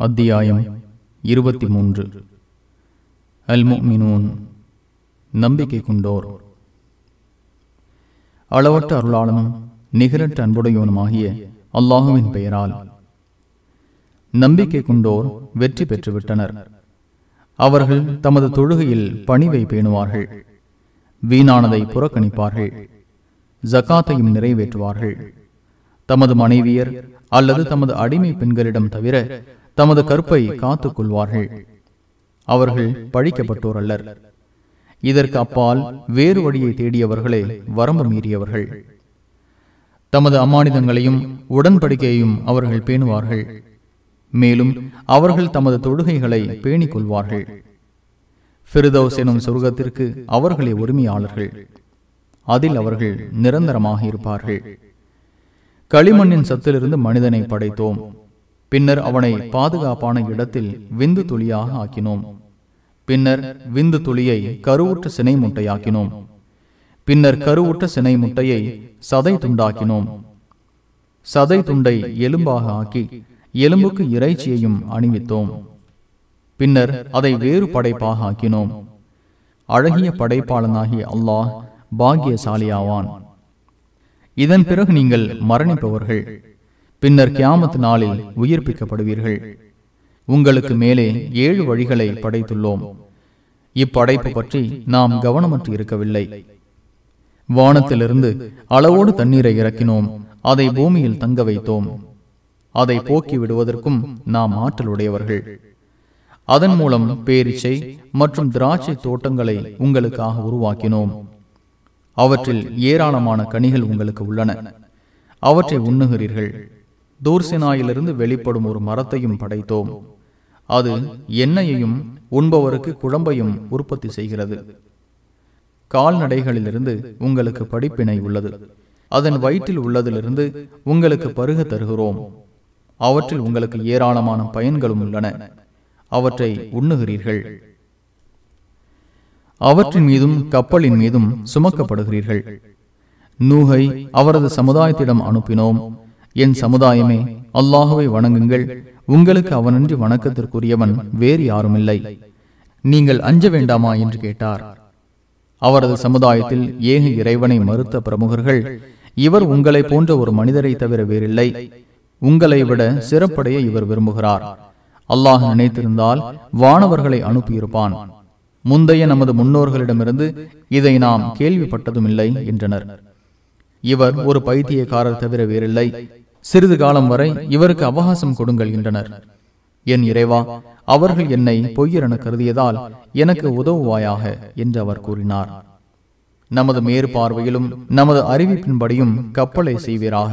அத்தியாயம் இருபத்தி மூன்று. அல்முமினூன். நம்பிக்கை கொண்டோர். அளவற்ற அருளாளனும் நிகரற்ற அன்புடையவனுமாகிய அல்லாஹுவின் பெயரால் நம்பிக்கை கொண்டோர் வெற்றி பெற்றுவிட்டனர். அவர்கள் தமது தொழுகையில் பணிவை பேணுவார்கள் வீணானதை புறக்கணிப்பார்கள் ஜகாத்தையும் நிறைவேற்றுவார்கள். தமது மனைவியர் அல்லது தமது அடிமை பெண்களிடம் தவிர தமது கற்பை காத்துக் கொள்வார்கள் அவர்கள் பழிக்கப்பட்டோர் அல்லர் இதற்கு அப்பால் வேறு வழியை தேடியவர்களே வரம்பு மீறியவர்கள். தமது அம்மானிதங்களையும் உடன்படிக்கையையும் அவர்கள் பேணுவார்கள். மேலும் அவர்கள் தமது தொழுகைகளை பேணிக் கொள்வார்கள் பிரிதோஸ் எனும் சொர்க்கத்திற்கு அவர்களே உரிமையாளர்கள். அதில் அவர்கள் நிரந்தரமாக இருப்பார்கள். களிமண்ணின் சத்திலிருந்து மனிதனை படைத்தோம். பின்னர் அவனை பாதுகாப்பான இடத்தில் விந்து துளியாக ஆக்கினோம். பின்னர் விந்து துளியை கருவுற்ற சினை முட்டையாக்கினோம். பின்னர் கருவுற்ற சினை முட்டையை சதை துண்டாக்கினோம். சதை துண்டை எலும்பாக ஆக்கி எலும்புக்கு இறைச்சியையும் அணிவித்தோம். பின்னர் அதை வேறு படைப்பாக ஆக்கினோம். அழகிய படைப்பாளனாகிய அல்லாஹ் பாக்கியசாலியாவான். இதன் பிறகு நீங்கள் மரணிப்பவர்கள். பின்னர் கியாமத் நாளில் உயிர்ப்பிக்கப்படுவீர்கள். உங்களுக்கு மேலே ஏழு வழிகளை படைத்துள்ளோம். இப்படைப்பு பற்றி நாம் கவனமற்று இருக்கவில்லை. வானத்திலிருந்து அளவோடு தண்ணீரை இறக்கினோம். அதை பூமியில் தங்க வைத்தோம். அதை போக்கி விடுவதற்கும் நாம் ஆற்றலுடையவர்கள். அதன் மூலம் பேரிச்சை மற்றும் திராட்சை தோட்டங்களை உங்களுக்காக உருவாக்கினோம். அவற்றில் ஏராளமான கனிகள் உங்களுக்கு உள்ளன. அவற்றை உண்ணுகிறீர்கள். தூர்சினாயிலிருந்து வெளிப்படும் ஒரு மரத்தையும் படைத்தோம். அது எண்ணெயையும் உண்பவருக்கு குழம்பையும் உற்பத்தி செய்கிறது. கால்நடைகளிலிருந்து உங்களுக்கு படிப்பினை உள்ளது. அதன் வயிற்றில் உள்ளதிலிருந்து உங்களுக்கு பருக தருகிறோம். அவற்றில் உங்களுக்கு ஏராளமான பயன்களும் உள்ளன. அவற்றை உண்ணுகிறீர்கள். அவற்றின் மீதும் கப்பலின் மீதும் சுமக்கப்படுகிறீர்கள். நூகை அவரது சமுதாயத்திடம் அனுப்பினோம். என் சமுதாயமே அல்லாஹுவை வணங்குங்கள். உங்களுக்கு அவனன்றி வணக்கத்திற்குரியவன் வேறு யாருமில்லை. நீங்கள் அஞ்ச வேண்டாமா என்று கேட்டார். அவரது சமுதாயத்தில் ஏக இறைவனை மறுத்த பிரமுகர்கள் இவர் உங்களை போன்ற ஒரு மனிதரை தவிர வேறில்லை. உங்களை விட சிறப்படைய இவர் விரும்புகிறார். அல்லாஹ் நினைத்திருந்தால் வானவர்களை அனுப்பியிருப்பான். முந்தைய நமது முன்னோர்களிடமிருந்து இதை நாம் கேள்விப்பட்டதும் இல்லை என்றனர். இவர் ஒரு பைத்தியக்காரர் தவிர வேறில்லை. சிறிது காலம் வரை இவருக்கு அவகாசம் கொடுங்கள் என்றனர் என் இறைவா அவர்கள் என்னை பொய்யரென கருதியதால் எனக்கு உதவுவாயாக என்று அவர் கூறினார். நமது மேற்பார்வையிலும் நமது அறிவிப்பின்படியும் கப்பலை செய்வீராக.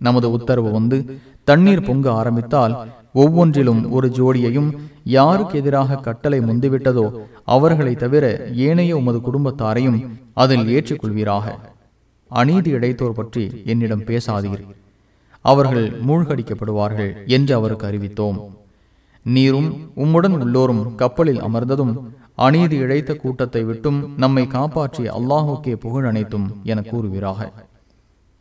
நமது உத்தரவு வந்து தண்ணீர் பொங்க ஆரம்பித்தால் ஒவ்வொன்றிலும் ஒரு ஜோடியையும் யாருக்கு எதிராக கட்டளை முந்திவிட்டதோ அவர்களை தவிர ஏனைய உமது குடும்பத்தாரையும் அதில் ஏற்றுக்கொள்வீராக. அநீதி இடைத்தோர் பற்றி என்னிடம் பேசாதீர். அவர்கள் மூழ்கடிக்கப்படுவார்கள் என்று அவருக்கு அறிவித்தோம். நீரும் உம்முடன் உள்ளோரும் கப்பலில் அமர்ந்ததும் அநீதி இழைத்த கூட்டத்தை விட்டும் நம்மை காப்பாற்றிய அல்லாஹுக்கே புகழ் அனைத்தும் என கூறுகிறாக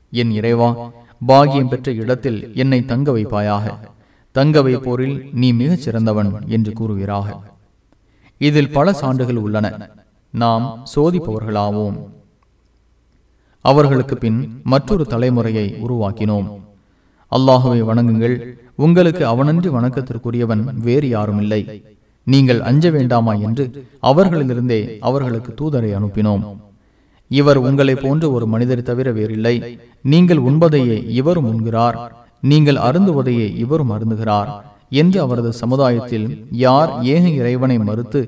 என் இறைவா பாகியம் பெற்ற இடத்தில் என்னை தங்க வைப்பாயாக. தங்க வைப்போரில் நீ மிகச் சிறந்தவன் என்று கூறுவீராக. இதில் பல சான்றுகள் உள்ளன. நாம் சோதிப்பவர்களாவோம். அவர்களுக்கு பின் மற்றொரு தலைமுறையை உருவாக்கினோம். அல்லாஹுவை வணங்குங்கள். உங்களுக்கு அவனன்றி வணக்கத்திற்குரியவன் வேறு யாரும் இல்லை நீங்கள் அஞ்ச வேண்டாமா என்று அவர்களிலிருந்தே அவர்களுக்கு தூதரை அனுப்பினோம். இவர் உங்களை போன்ற ஒரு மனிதர் தவிர வேறில்லை. நீங்கள் உண்பதையே இவரும் உண்கிறார். நீங்கள் அருந்துவதையே இவரும் அருந்துகிறார். என்று அவரது சமுதாயத்தில் யார் ஏக இறைவனை மறுத்து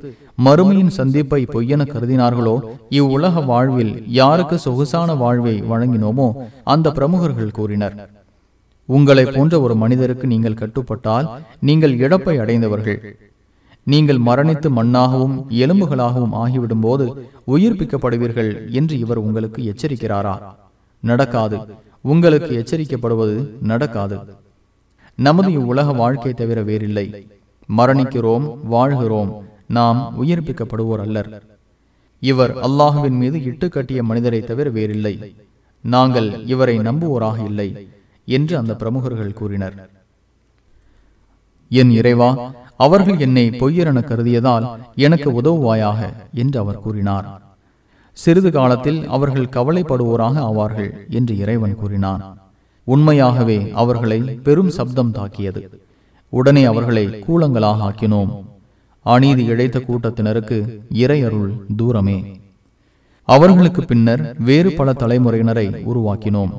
மறுமையின் சந்திப்பை பொய்யென கருதினார்களோ இவ்வுலக வாழ்வில் யாருக்கு சொகுசான வாழ்வை வழங்கினோமோ அந்த பிரமுகர்கள் கூறினர். உங்களை போன்ற ஒரு மனிதருக்கு நீங்கள் கட்டுப்பட்டால் நீங்கள் இழப்பை அடைந்தவர்கள். நீங்கள் மரணித்து மண்ணாகவும் எலும்புகளாகவும் ஆகிவிடும் போது உயிர்ப்பிக்கப்படுவீர்கள் என்று இவர் உங்களுக்கு எச்சரிக்கிறாரா? நடக்காது. உங்களுக்கு எச்சரிக்கப்படுவது நடக்காது. நமது இவ்வுலக வாழ்க்கை தவிர வேறில்லை. மரணிக்கிறோம் வாழ்கிறோம். நாம் உயிர்ப்பிக்கப்படுவோர் அல்லர். இவர் அல்லாஹுவின் மீது இட்டு கட்டிய மனிதரை தவிர வேறில்லை. நாங்கள் இவரை நம்புவோராக இல்லை என்று அந்த பிரமுகர்கள் கூறினர். என் இறைவா அவர்கள் என்னை பொய்யரென கருதியதால் எனக்கு உதவுவாயாக என்று அவர் கூறினார். சிறிது காலத்தில் அவர்கள் கவலைப்படுவோராக ஆவார்கள் என்று இறைவன் கூறினான். உண்மையாகவே அவர்களை பெரும் சப்தம் தாக்கியது. உடனே அவர்களை கூலங்களாக ஆக்கினோம். அநீதி இழைத்த கூட்டத்தினருக்கு இறையருள் தூரமே. அவர்களுக்கு பின்னர் வேறு பல தலைமுறையினரை உருவாக்கினோம்.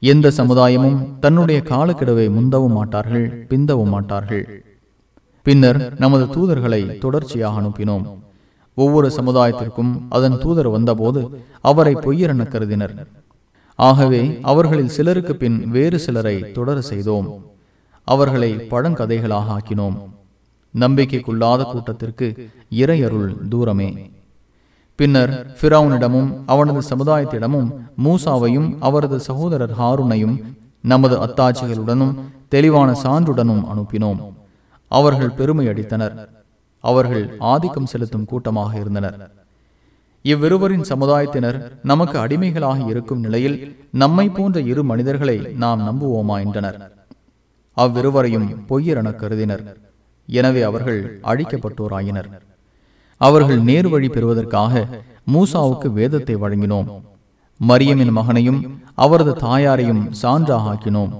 எந்த சமுதாயமும் தன்னுடைய காலக்கெடுவை முந்தவும் மாட்டார்கள் பிந்தவும் மாட்டார்கள். பின்னர் நமது தூதர்களை தொடர்ச்சியாக அனுப்பினோம். ஒவ்வொரு சமுதாயத்திற்கும் அதன் தூதர் வந்தபோது அவரை பொய்யரென கருதினர். ஆகவே அவர்களில் சிலருக்கு பின் வேறு சிலரை தொடர செய்தோம். அவர்களை பழங்கதைகளாக ஆக்கினோம். நம்பிக்கைக்குள்ளாத கூட்டத்திற்கு இறையருள் தூரமே. பின்னர் பிராவுனிடமும் அவனது சமுதாயத்திடமும் மூசாவையும் அவரது சகோதரர் ஹாருனையும் நமது அத்தாட்சிகளுடனும் தெளிவான சான்றுடனும் அனுப்பினோம். அவர்கள் பெருமை அடித்தனர் அவர்கள் ஆதிக்கம் செலுத்தும் கூட்டமாக இருந்தனர். இவ்விருவரின் சமுதாயத்தினர் நமக்கு அடிமைகளாக இருக்கும் நிலையில் நம்மை போன்ற இரு மனிதர்களை நாம் நம்புவோமா என்றனர். அவ்விருவரையும் பொய்யரென கருதினர். எனவே அவர்கள் அழிக்கப்பட்டோராயினர். அவர்கள் நேர் வழி பெறுவதற்காக மூசாவுக்கு வேதத்தை வழங்கினோம். மரியமின் மகனையும் அவரது தாயாரையும் சான்றாக ஆக்கினோம்.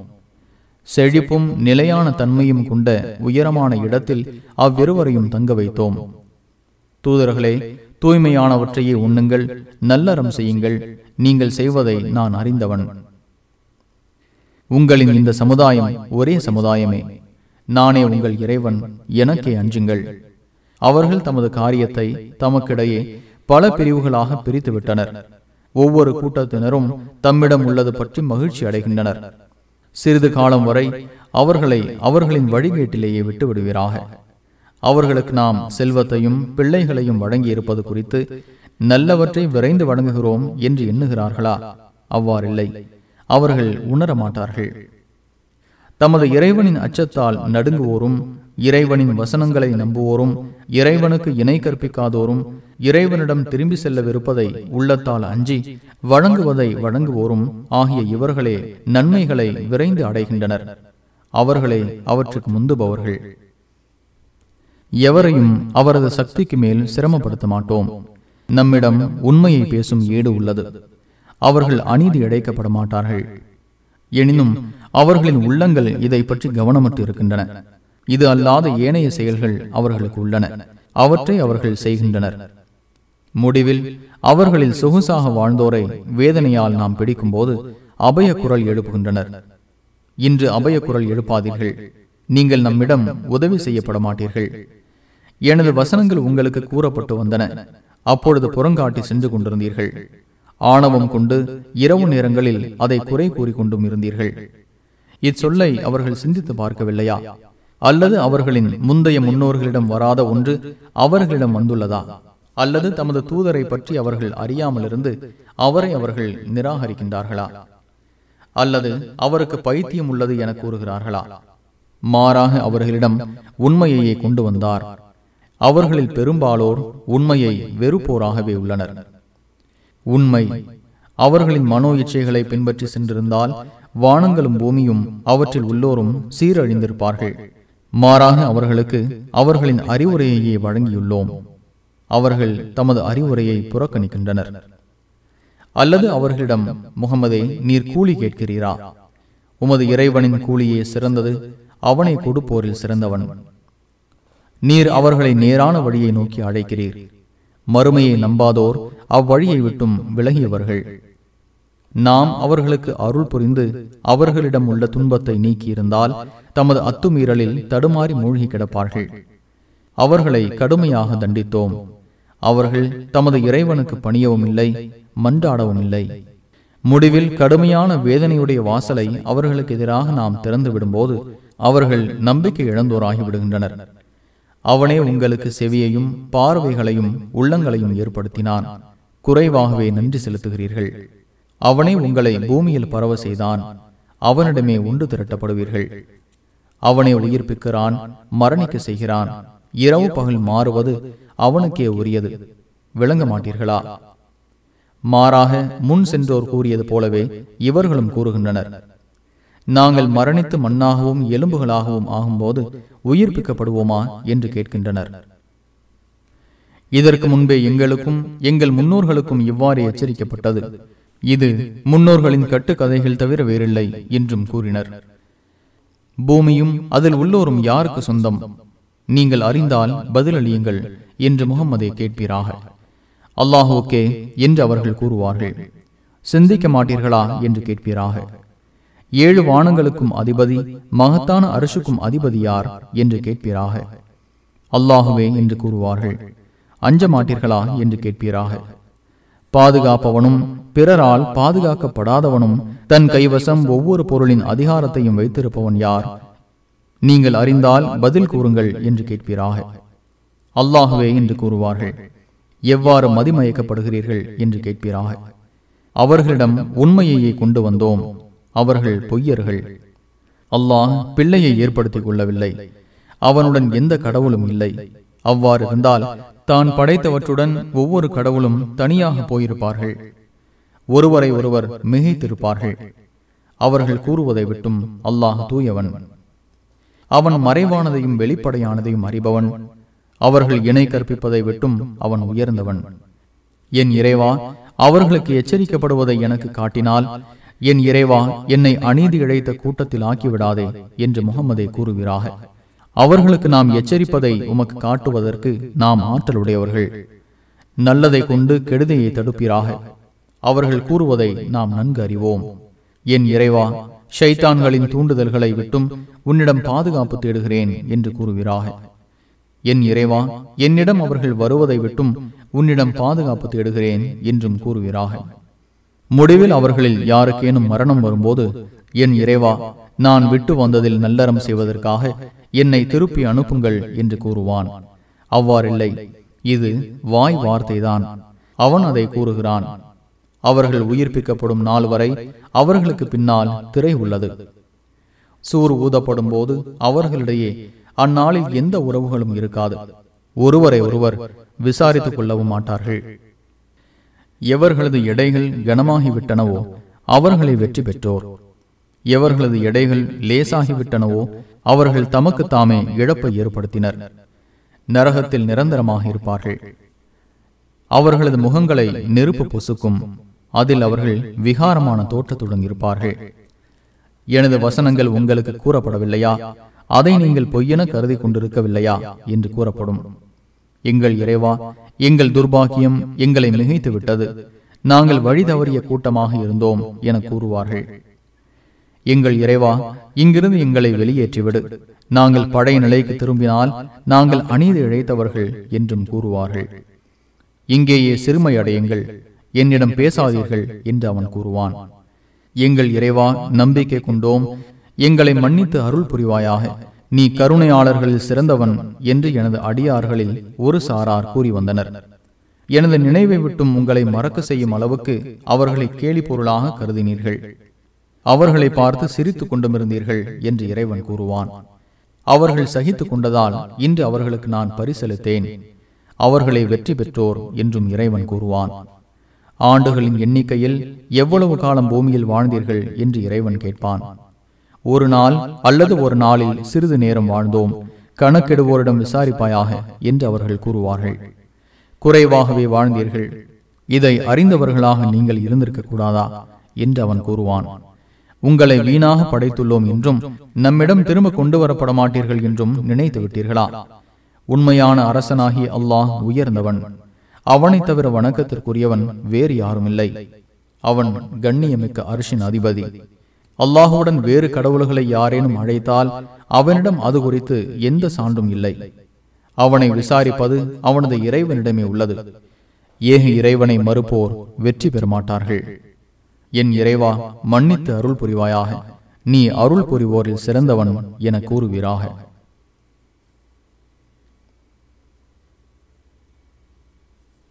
செழிப்பும் நிலையான தன்மையும் கொண்ட உயரமான இடத்தில் அவ்விருவரையும் தங்க வைத்தோம். தூதர்களே தூய்மையானவற்றையே உண்ணுங்கள் நல்லறம் செய்யுங்கள். நீங்கள் செய்வதை நான் அறிந்தவன். உங்களின் இந்த சமுதாயம் ஒரே சமுதாயமே. நானே உங்கள் இறைவன் எனக்கே அஞ்சுங்கள். அவர்கள் தமது காரியத்தை தமக்கிடையே பல பிரிவுகளாக பிரித்து விட்டனர் ஒவ்வொரு கூட்டத்தினரும் தம்மிடம் உள்ளது பற்றி மகிழ்ச்சி அடைகின்றனர். சிறிது காலம் வரை அவர்களை அவர்களின் வழிகேட்டிலேயே விட்டு விடுவீராக அவர்களுக்கு நாம் செல்வத்தையும் பிள்ளைகளையும் வழங்கி இருப்பது குறித்து நல்லவற்றை விரைந்து வழங்குகிறோம் என்று எண்ணுகிறார்களா? அவ்வாறில்லை. அவர்கள் உணர மாட்டார்கள். தமது இறைவனின் அச்சத்தால் நடுங்குவோரும் இறைவனின் வசனங்களை நம்புவோரும் இறைவனுக்கு இணை கற்பிக்காதோரும் இறைவனிடம் திரும்பி செல்லவிருப்பதை உள்ளத்தால் அஞ்சி வழங்குவதை வழங்குவோரும் ஆகிய இவர்களே நன்மைகளை விரைந்து அடைகின்றனர். அவர்களே அவற்றுக்கு முந்துபவர்கள். எவரையும் அவரது சக்திக்கு மேல் சிரமப்படுத்த மாட்டோம். நம்மிடம் உண்மையை பேசும் ஏடு உள்ளது. அவர்கள் அநீதி இழைக்கப்பட மாட்டார்கள். எனினும் அவர்களின் உள்ளங்கள் இதை பற்றி கவனமற்று இருக்கின்றன. இது அல்லாத ஏனைய செயல்கள் அவர்களுக்கு உள்ளன. அவற்றை அவர்கள் செய்கின்றனர். முடிவில் அவர்களில் சொகுசாக வாழ்ந்தோரை வேதனையால் நாம் பிடிக்கும் போது அபய குரல் எழுப்புகின்றனர். இன்று அபய குரல் எழுப்பாதீர்கள். நீங்கள் நம்மிடம் உதவி செய்யப்பட மாட்டீர்கள். எனது வசனங்கள் உங்களுக்கு கூறப்பட்டு வந்தன. அப்பொழுது புறங்காட்டி சென்று கொண்டிருந்தீர்கள். ஆணவம் கொண்டு இரவு நேரங்களில் அதை குறை கூறிக்கொண்டும் இருந்தீர்கள். இச்சொல்லை அவர்கள் சிந்தித்து பார்க்கவில்லையா? அல்லது அவர்களின் முந்தைய முன்னோர்களிடம் வராத ஒன்று அவர்களிடம் வந்துள்ளதா? அல்லது தமது தூதரை பற்றி அவர்கள் அறியாமல் இருந்து அவரை அவர்கள் நிராகரிக்கின்றார்களா? அல்லது அவருக்கு பைத்தியம் உள்ளது என கூறுகிறார்களா? மாறாக அவர்களிடம் உண்மையையே கொண்டு வந்தார். அவர்களில் பெரும்பாலோர் உண்மையை வெறுப்போராகவே உள்ளனர். உண்மை அவர்களின் மனோ இச்சைகளை பின்பற்றி சென்றிருந்தால் வானங்களும் பூமியும் அவற்றில் உள்ளோரும் சீரழிந்திருப்பார்கள். மாறாக அவர்களுக்கு அவர்களின் அறிவுரையையே வழங்கியுள்ளோம். அவர்கள் தமது அறிவுரையை புறக்கணிக்கின்றனர். அல்லது அவர்களிடம் முகமதே நீர் கூலி கேட்கிறீரா? உமது இறைவனின் கூலியே சிறந்தது அவனை கொடுப்போரில் சிறந்தவன். நீர் அவர்களை நேரான வழியை நோக்கி அழைக்கிறீர். மறுமையை நம்பாதோர் அவ்வழியை விட்டும் விலகியவர்கள். நாம் அவர்களுக்கு அருள் புரிந்து அவர்களிடம் உள்ள துன்பத்தை நீக்கியிருந்தால் தமது அத்துமீறலில் தடுமாறி மூழ்கி கிடப்பார்கள். அவர்களை கடுமையாக தண்டித்தோம். அவர்கள் தமது இறைவனுக்கு பணியவும் இல்லை மன்றாடவும் இல்லை. முடிவில் கடுமையான வேதனையுடைய வாசலை அவர்களுக்கு எதிராக நாம் திறந்து விடும்போது அவர்கள் நம்பிக்கை இழந்தோராகி விடுகின்றனர். அவனே உங்களுக்கு செவியையும் பார்வைகளையும் உள்ளங்களையும் ஏற்படுத்தினான். குறைவாகவே நன்றி செலுத்துகிறீர்கள். அவனே உங்களை பூமியில் பரவ செய்தான். அவனிடமே உண்டு திரட்டப்படுவீர்கள். அவனை உயிர்ப்பிக்கிறான் மரணிக்க செய்கிறான். இரவு பகல் மாறுவது அவனுக்கே உரியது. விளங்க மாட்டீர்களா? மாறாக முன் சென்றோர் கூறியது போலவே இவர்களும் கூறுகின்றனர். நாங்கள் மரணித்து மண்ணாகவும் எலும்புகளாகவும் ஆகும்போது உயிர்ப்பிக்கப்படுவோமா என்று கேட்கின்றனர். இதற்கு முன்பே எங்களுக்கும் எங்கள் முன்னோர்களுக்கும் இவ்வாறு எச்சரிக்கப்பட்டது. இது முன்னோர்களின் கட்டுக்கதைகள் தவிர வேறில்லை என்றும் கூறினர். பூமியும் அதில் உள்ளோரும் யாருக்கு சொந்தம்? நீங்கள் அறிந்தால் பதிலளியுங்கள் என்று முகம்மதை கேட்பீராக. அல்லாஹோக்கே என்று அவர்கள் கூறுவார்கள். சிந்திக்க மாட்டீர்களா என்று கேட்பீராக. ஏழு வானங்களுக்கும் அதிபதி மகத்தான அரசுக்கும் அதிபதி யார் என்று கேட்பீராக. அல்லாஹுவே என்று கூறுவார்கள். அஞ்ச மாட்டீர்களா என்று கேட்பீராக. பாதுகாப்பவனும் பிறரால் பாதுகாக்கப்படாதவனும் தன் கைவசம் ஒவ்வொரு பொருளின் அதிகாரத்தையும் வைத்திருப்பவன் யார்? நீங்கள் அறிந்தால் பதில் கூறுங்கள் என்று கேட்பீராக. அல்லாஹுவே என்று கூறுவார்கள். எவ்வாறு மதிமயக்கப்படுகிறீர்கள் என்று கேட்பீராக. அவர்களிடம் உண்மையையே கொண்டு வந்தோம். அவர்கள் பொய்யர்கள். அல்லாஹ் பிள்ளையை ஏற்படுத்திக் கொள்ளவில்லை அவனுடன் எந்த கடவுளும் இல்லை. அவ்வாறு இருந்தால் தான் படைத்தவற்றுடன் ஒவ்வொரு கடவுளும் தனியாக போயிருப்பார்கள். ஒருவரை ஒருவர் மிகைத்திருப்பார்கள். அவர்கள் கூறுவதை விட்டும் அல்லாஹ் தூயவன். அவன் மறைவானதையும் வெளிப்படையானதையும் அறிபவன். அவர்கள் இணை கற்பிப்பதை விட்டும் அவன் உயர்ந்தவன். என் இறைவா அவர்களுக்கு எச்சரிக்கப்படுவதை எனக்கு காட்டினால் என் இறைவா என்னை அநீதி இழைத்த கூட்டத்தில் ஆக்கிவிடாதே என்று முகமதை கூறுகிறாக அவர்களுக்கு நாம் எச்சரிப்பதை உமக்கு காட்டுவதற்கு நாம் ஆற்றலுடையவர்கள். நல்லதை கொண்டு கெடுதையை தடுப்பீராக. அவர்கள் கூறுவதை நாம் நன்கு அறிவோம். என் இறைவா ஷைத்தான்களின் தூண்டுதல்களை விட்டும் உன்னிடம் பாதுகாப்பு தேடுகிறேன் என்று கூறுகிறாக என் இறைவா என்னிடம் அவர்கள் வருவதை விட்டும் உன்னிடம் பாதுகாப்பு தேடுகிறேன் என்றும் கூறுகிறார்கள் முடிவில் அவர்களில் யாருக்கேனும் மரணம் வரும்போது என் இறைவா நான் விட்டு வந்ததில் நல்லறம் செய்வதற்காக என்னை திருப்பி அனுப்புங்கள் என்று கூறுவான். அவ்வாறில்லை இது வாய் வார்த்தைதான். அவன் அதை கூறுகிறான். அவர்கள் உயிர்ப்பிக்கப்படும் நாள் வரை அவர்களுக்கு பின்னால் திரை உள்ளது. சூர் ஊதப்படும் போது அவர்களிடையே அந்நாளில் எந்த உறவுகளும் இருக்காது. ஒருவரை ஒருவர் விசாரித்துக் கொள்ளவும் மாட்டார்கள். எவர்களது எடைகள் கனமாகிவிட்டனவோ அவர்களை வெற்றி பெற்றோர். எவர்களது எடைகள் லேசாகிவிட்டனவோ அவர்கள் தமக்கு தாமே இழப்பை ஏற்படுத்தினர். நரகத்தில் நிரந்தரமாக இருப்பார்கள். அவர்களது முகங்களை நெருப்பு பொசுக்கும். அதில் அவர்கள் விகாரமான தோற்றத்துடன் இருப்பார்கள். எனது வசனங்கள் உங்களுக்கு கூறப்படவில்லையா? அதை நீங்கள் பொய்யென கருதி கொண்டிருக்கவில்லையா? என்று கூறப்படும். எங்கள் இறைவா எங்கள் துர்பாக்கியம் எங்களை மிகைத்து விட்டது நாங்கள் வழி தவறிய கூட்டமாக இருந்தோம் என கூறுவார்கள். எங்கள் இறைவா இங்கிருந்து எங்களை வெளியேற்றிவிடு. நாங்கள் பழைய நிலைக்கு திரும்பினால் நாங்கள் அநீதி இழைத்தவர்கள் என்றும் கூறுவார்கள். இங்கேயே சிறுமை அடையுங்கள். என்னிடம் பேசாதீர்கள் என்று அவன் கூறுவான். எங்கள் இறைவா நம்பிக்கை கொண்டோம். எங்களை மன்னித்து அருள் புரிவாயாக. நீ கருணையாளர்களில் சிறந்தவன் என்று எனது அடியார்களில் ஒரு சாரார் கூறி வந்தனர். எனது நினைவை விட்டும் உங்களை மறக்க செய்யும் அளவுக்கு அவர்களை கேலி பொருளாக கருதினீர்கள். அவர்களை பார்த்து சிரித்துக் கொண்டுமிருந்தீர்கள் என்று இறைவன் கூறுவான். அவர்கள் சகித்துக் கொண்டதால் இன்று அவர்களுக்கு நான் பரிசளித்தேன். அவர்களை வெற்றி பெற்றோர் என்றும் இறைவன் கூறுவான். ஆண்டுகளின் எண்ணிக்கையில் எவ்வளவு காலம் பூமியில் வாழ்ந்தீர்கள் என்று இறைவன் கேட்பான். ஒரு நாள் அல்லது ஒரு நாளில் சிறிது நேரம் வாழ்ந்தோம். கணக்கெடுவோரிடம் விசாரிப்பாயாக என்று அவர்கள் கூறுவார்கள். குறைவாகவே வாழ்ந்தீர்கள். இதை அறிந்தவர்களாக நீங்கள் இருந்திருக்க கூடாதா? என்று அவன் கூறுவான். உங்களை வீணாக படைத்துள்ளோம் என்றும் நம்மிடம் திரும்ப கொண்டு வரப்பட மாட்டீர்கள் என்றும் நினைத்து விட்டீர்களா? உண்மையான அரசனாகி அல்லாஹ் உயர்ந்தவன். அவனை தவிர வணக்கத்திற்குரியவன் வேறு யாரும் இல்லை அவன் கண்ணியமிக்க அரசின் அதிபதி. அல்லாஹுடன் வேறு கடவுள்களை யாரேனும் அழைத்தால் அவனிடம் அது குறித்து எந்த சான்றும் இல்லை. அவனை விசாரிப்பது அவனது இறைவனிடமே உள்ளது. ஏக இறைவனை மறுப்போர் வெற்றி பெறமாட்டார்கள். என் இறைவா மன்னித்து அருள் புரிவாயாக. நீ அருள் புரிவோரில் சிறந்தவன் என கூறுவீராக.